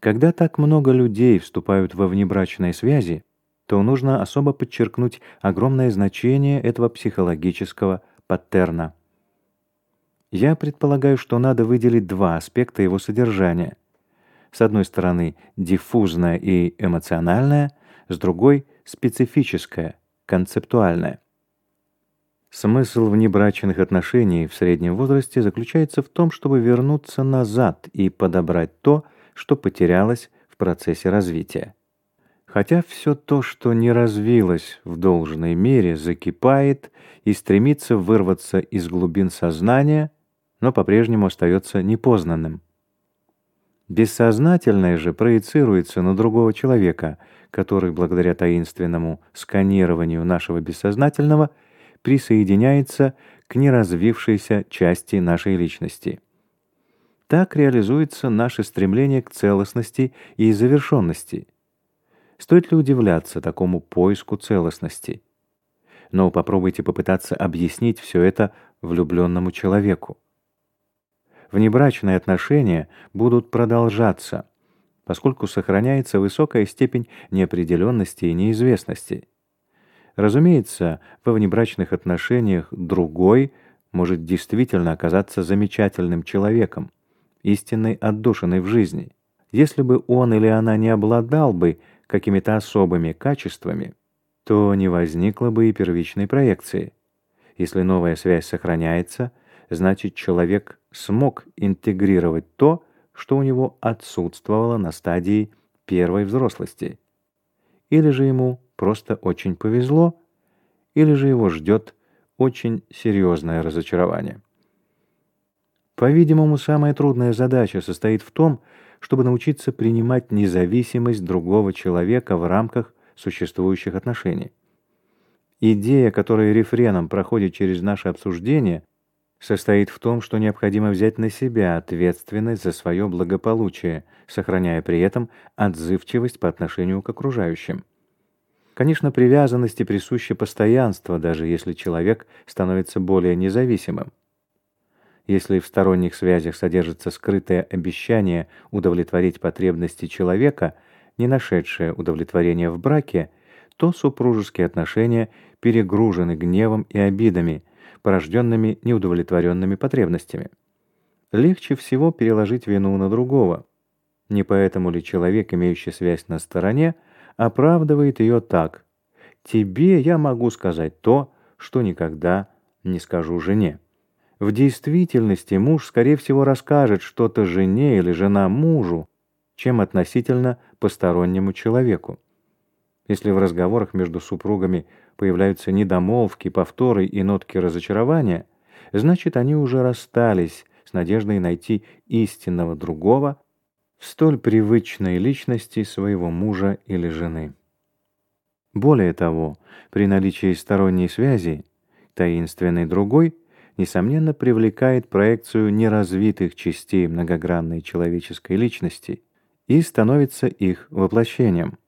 Когда так много людей вступают во внебрачные связи, то нужно особо подчеркнуть огромное значение этого психологического паттерна. Я предполагаю, что надо выделить два аспекта его содержания. С одной стороны, диффузное и эмоциональное, с другой — специфическое, концептуальное. Смысл внебрачных отношений в среднем возрасте заключается в том, чтобы вернуться назад и подобрать то, что потерялось в процессе развития. Хотя все то, что не развилось в должной мере, закипает и стремится вырваться из глубин сознания, но по-прежнему остается непознанным. Бессознательное же проецируется на другого человека, который благодаря таинственному сканированию нашего бессознательного присоединяется к неразвившейся части нашей личности. Так реализуется наше стремление к целостности и завершенности. Стоит ли удивляться такому поиску целостности? Но попробуйте попытаться объяснить все это влюбленному человеку. Внебрачные отношения будут продолжаться, поскольку сохраняется высокая степень неопределенности и неизвестности. Разумеется, во внебрачных отношениях другой может действительно оказаться замечательным человеком, истинной отдушиной в жизни. Если бы он или она не обладал бы какими-то особыми качествами, то не возникло бы и первичной проекции. Если новая связь сохраняется, значит человек смог интегрировать то, что у него отсутствовало на стадии первой взрослости. Или же ему просто очень повезло, или же его ждет очень серьезное разочарование. По-видимому, самая трудная задача состоит в том, чтобы научиться принимать независимость другого человека в рамках существующих отношений. Идея, которая рефреном проходит через наше обсуждение, состоит в том, что необходимо взять на себя ответственность за свое благополучие, сохраняя при этом отзывчивость по отношению к окружающим. Конечно, привязанности присуще постоянство, даже если человек становится более независимым. Если в сторонних связях содержится скрытое обещание удовлетворить потребности человека, не нашедшее удовлетворения в браке, то супружеские отношения перегружены гневом и обидами, порожденными неудовлетворенными потребностями. Легче всего переложить вину на другого. Не поэтому ли человек, имеющий связь на стороне, оправдывает ее так: "Тебе я могу сказать то, что никогда не скажу жене". В действительности муж, скорее всего, расскажет что-то жене или жена мужу, чем относительно постороннему человеку. Если в разговорах между супругами появляются недомолвки, повторы и нотки разочарования, значит, они уже расстались с надеждой найти истинного другого в столь привычной личности своего мужа или жены. Более того, при наличии сторонней связи, таинственный другой – несомненно привлекает проекцию неразвитых частей многогранной человеческой личности и становится их воплощением.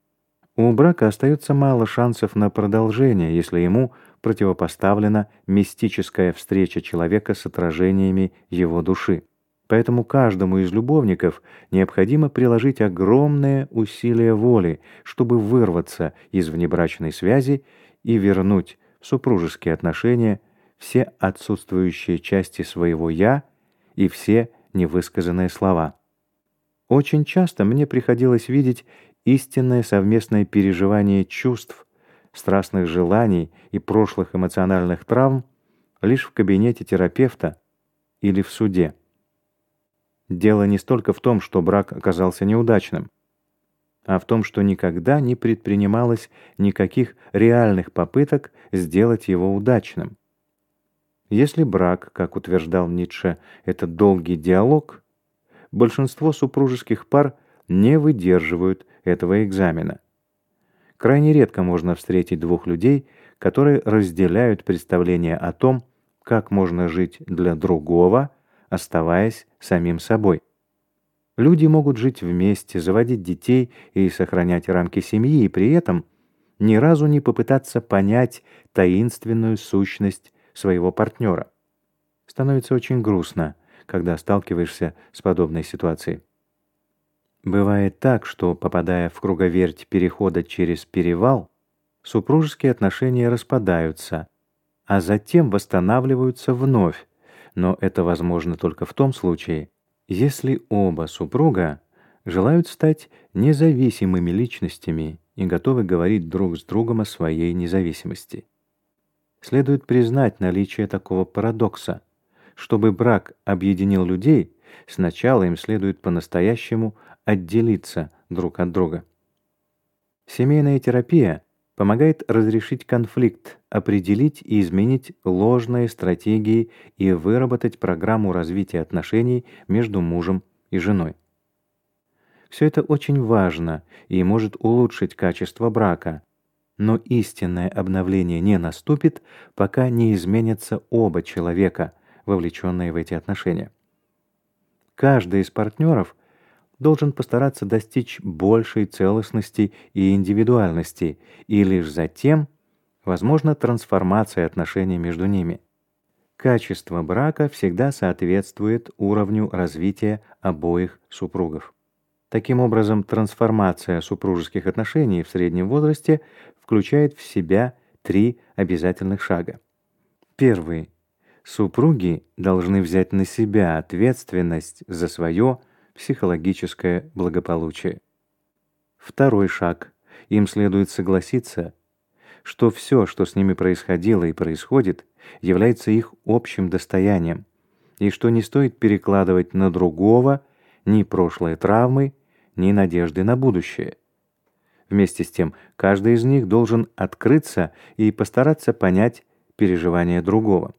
У брака остается мало шансов на продолжение, если ему противопоставлена мистическая встреча человека с отражениями его души. Поэтому каждому из любовников необходимо приложить огромное усилие воли, чтобы вырваться из внебрачной связи и вернуть супружеские отношения все отсутствующие части своего «я» и все невысказанные слова. Очень часто мне приходилось видеть истинное совместное переживание чувств, страстных желаний и прошлых эмоциональных травм лишь в кабинете терапевта или в суде. Дело не столько в том, что брак оказался неудачным, а в том, что никогда не предпринималось никаких реальных попыток сделать его удачным. Если брак, как утверждал Ницше, это долгий диалог, большинство супружеских пар не выдерживают этого экзамена. Крайне редко можно встретить двух людей, которые разделяют представление о том, как можно жить для другого, оставаясь самим собой. Люди могут жить вместе, заводить детей и сохранять рамки семьи, и при этом ни разу не попытаться понять таинственную сущность своего партнера. Становится очень грустно, когда сталкиваешься с подобной ситуацией. Бывает так, что, попадая в круговерть перехода через перевал, супружеские отношения распадаются, а затем восстанавливаются вновь, но это возможно только в том случае, если оба супруга желают стать независимыми личностями и готовы говорить друг с другом о своей независимости. Следует признать наличие такого парадокса. Чтобы брак объединил людей, сначала им следует по-настоящему отделиться друг от друга. Семейная терапия помогает разрешить конфликт, определить и изменить ложные стратегии и выработать программу развития отношений между мужем и женой. Все это очень важно и может улучшить качество брака, но истинное обновление не наступит, пока не изменятся оба человека, вовлеченные в эти отношения. Каждый из партнеров должен постараться достичь большей целостности и индивидуальности, и лишь затем возможна трансформация отношений между ними. Качество брака всегда соответствует уровню развития обоих супругов. Таким образом, трансформация супружеских отношений в среднем возрасте включает в себя три обязательных шага. Первый. Супруги должны взять на себя ответственность за свое психологическое благополучие. Второй шаг. Им следует согласиться, что все, что с ними происходило и происходит, является их общим достоянием, и что не стоит перекладывать на другого ни прошлые травмы, ни надежды на будущее. Вместе с тем, каждый из них должен открыться и постараться понять переживания другого.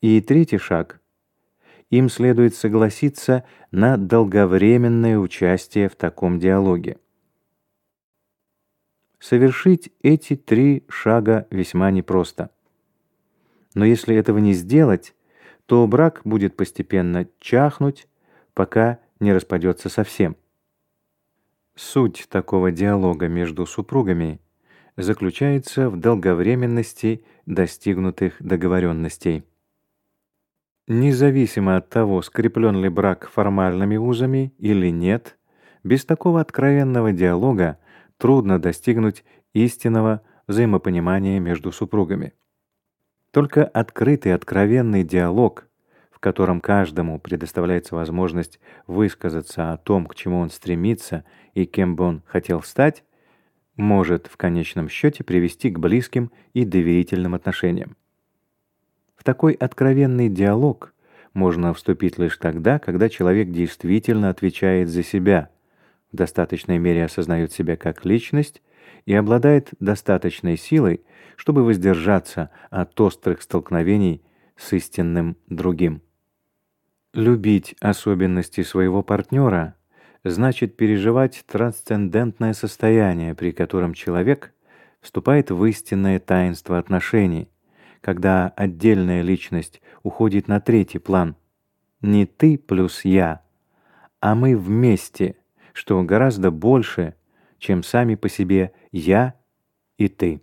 И третий шаг. Им следует согласиться на долговременное участие в таком диалоге. Совершить эти три шага весьма непросто. Но если этого не сделать, то брак будет постепенно чахнуть, пока не распадется совсем. Суть такого диалога между супругами заключается в долговременности достигнутых договоренностей. Независимо от того, скреплен ли брак формальными узами или нет, без такого откровенного диалога трудно достигнуть истинного взаимопонимания между супругами. Только открытый откровенный диалог в котором каждому предоставляется возможность высказаться о том, к чему он стремится и кем бы он хотел стать, может в конечном счете привести к близким и доверительным отношениям. В такой откровенный диалог можно вступить лишь тогда, когда человек действительно отвечает за себя, в достаточной мере осознает себя как личность и обладает достаточной силой, чтобы воздержаться от острых столкновений с истинным другим. Любить особенности своего партнера значит переживать трансцендентное состояние, при котором человек вступает в истинное таинство отношений, когда отдельная личность уходит на третий план. Не ты плюс я, а мы вместе, что гораздо больше, чем сами по себе я и ты.